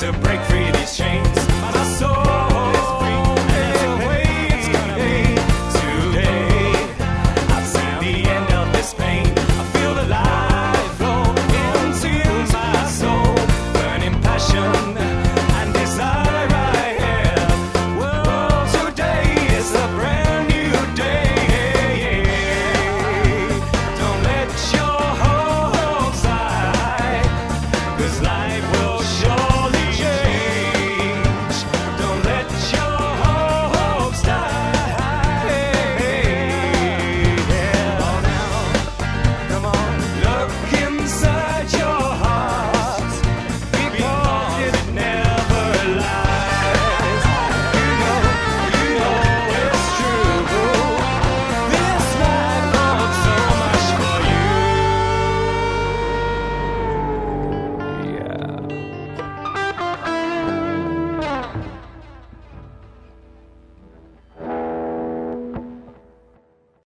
to break